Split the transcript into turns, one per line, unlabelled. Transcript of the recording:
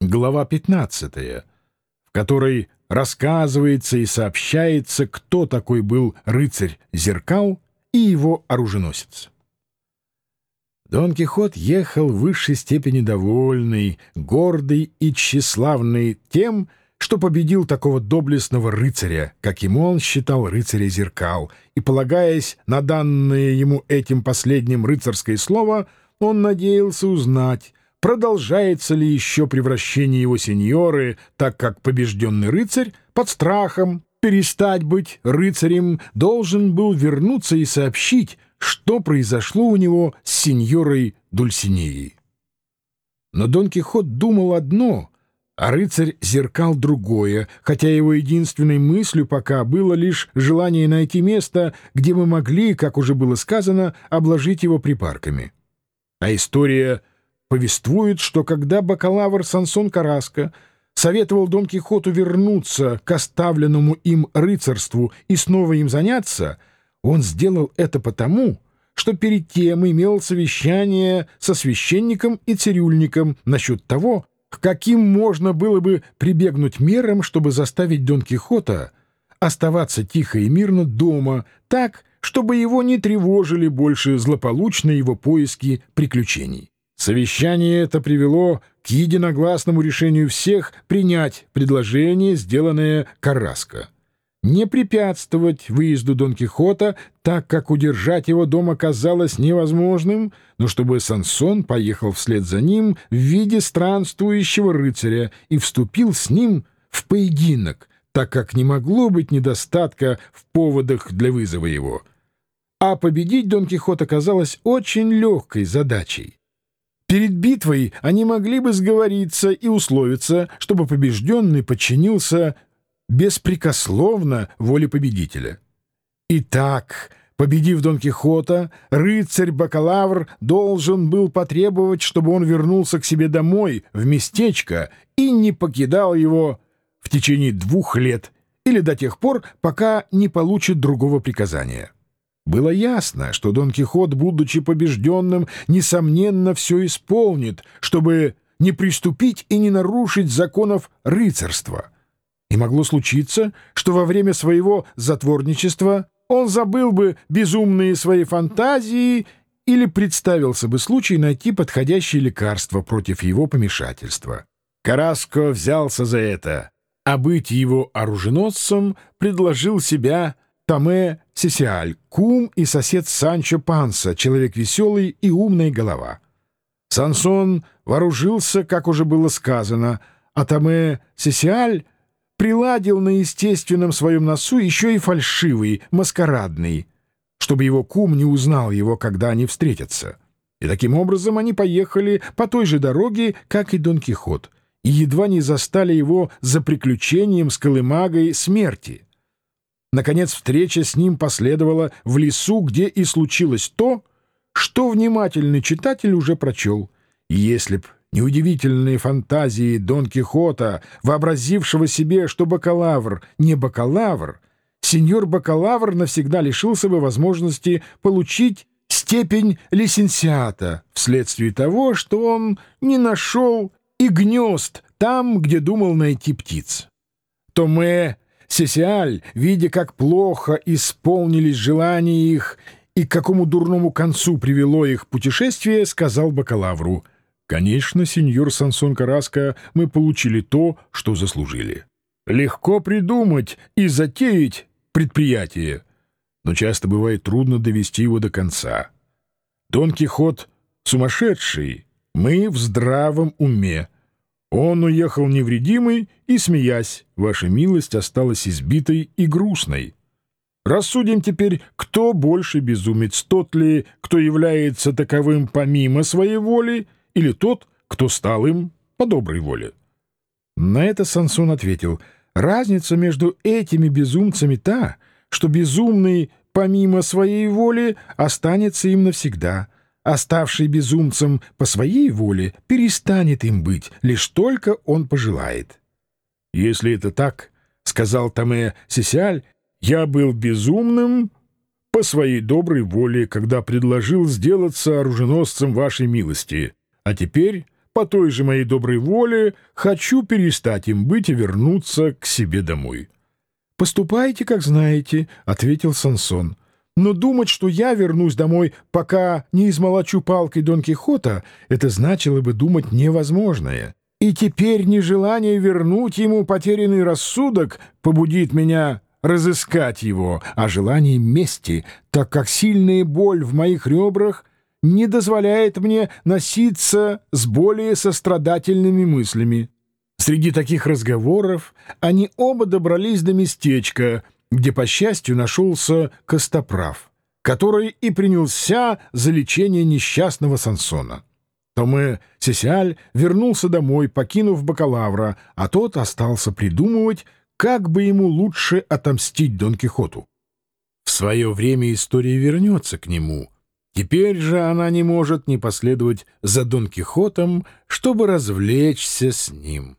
глава 15, в которой рассказывается и сообщается, кто такой был рыцарь Зеркал и его оруженосец. Дон Кихот ехал в высшей степени довольный, гордый и тщеславный тем, что победил такого доблестного рыцаря, как ему он считал рыцаря зеркал, и, полагаясь на данное ему этим последним рыцарское слово, он надеялся узнать, продолжается ли еще превращение его сеньоры, так как побежденный рыцарь под страхом перестать быть рыцарем должен был вернуться и сообщить, что произошло у него с сеньорой Дульсинеей. Но Дон Кихот думал одно, а рыцарь зеркал другое, хотя его единственной мыслью пока было лишь желание найти место, где мы могли, как уже было сказано, обложить его припарками. А история повествует, что когда бакалавр Сансон Караско советовал Дон Кихоту вернуться к оставленному им рыцарству и снова им заняться, он сделал это потому, что перед тем имел совещание со священником и цирюльником насчет того, к каким можно было бы прибегнуть мерам, чтобы заставить Дон Кихота оставаться тихо и мирно дома, так, чтобы его не тревожили больше злополучные его поиски приключений. Совещание это привело к единогласному решению всех принять предложение, сделанное Караско. Не препятствовать выезду Дон Кихота, так как удержать его дома казалось невозможным, но чтобы Сансон поехал вслед за ним в виде странствующего рыцаря и вступил с ним в поединок, так как не могло быть недостатка в поводах для вызова его. А победить Дон Кихот оказалось очень легкой задачей. Перед битвой они могли бы сговориться и условиться, чтобы побежденный подчинился беспрекословно воле победителя. Итак, победив Дон Кихота, рыцарь-бакалавр должен был потребовать, чтобы он вернулся к себе домой, в местечко, и не покидал его в течение двух лет или до тех пор, пока не получит другого приказания. Было ясно, что Дон Кихот, будучи побежденным, несомненно все исполнит, чтобы не приступить и не нарушить законов рыцарства. И могло случиться, что во время своего затворничества он забыл бы безумные свои фантазии или представился бы случай найти подходящее лекарство против его помешательства. Караско взялся за это, а быть его оруженосцем предложил себя Томе Сесиаль, кум и сосед Санчо Панса, человек веселый и умная голова. Сансон вооружился, как уже было сказано, а Томе Сесиаль приладил на естественном своем носу еще и фальшивый, маскарадный, чтобы его кум не узнал его, когда они встретятся. И таким образом они поехали по той же дороге, как и Дон Кихот, и едва не застали его за приключением с колымагой смерти — Наконец встреча с ним последовала в лесу, где и случилось то, что внимательный читатель уже прочел. И если б неудивительные фантазии Дон Кихота, вообразившего себе, что бакалавр не бакалавр, сеньор бакалавр навсегда лишился бы возможности получить степень лисенциата вследствие того, что он не нашел и гнезд там, где думал найти птиц. Томе Сесиаль, видя, как плохо исполнились желания их и к какому дурному концу привело их путешествие, сказал бакалавру, «Конечно, сеньор Сансон Караско, мы получили то, что заслужили. Легко придумать и затеять предприятие, но часто бывает трудно довести его до конца. Дон Кихот сумасшедший, мы в здравом уме». Он уехал невредимый и, смеясь, ваша милость осталась избитой и грустной. Рассудим теперь, кто больше безумец, тот ли, кто является таковым помимо своей воли, или тот, кто стал им по доброй воле. На это Сансон ответил, разница между этими безумцами та, что безумный помимо своей воли останется им навсегда — оставший безумцем по своей воле, перестанет им быть, лишь только он пожелает. «Если это так, — сказал Томе Сесиаль, — я был безумным по своей доброй воле, когда предложил сделаться оруженосцем вашей милости, а теперь по той же моей доброй воле, хочу перестать им быть и вернуться к себе домой. «Поступайте, как знаете», — ответил Сансон. «Но думать, что я вернусь домой, пока не измолочу палкой Дон Кихота, это значило бы думать невозможное. И теперь нежелание вернуть ему потерянный рассудок побудит меня разыскать его, а желание мести, так как сильная боль в моих ребрах не дозволяет мне носиться с более сострадательными мыслями. Среди таких разговоров они оба добрались до местечка, где, по счастью, нашелся Костоправ, который и принялся за лечение несчастного Сансона. Томе Сесиаль вернулся домой, покинув бакалавра, а тот остался придумывать, как бы ему лучше отомстить Дон Кихоту. В свое время история вернется к нему. Теперь же она не может не последовать за Дон Кихотом, чтобы развлечься с ним.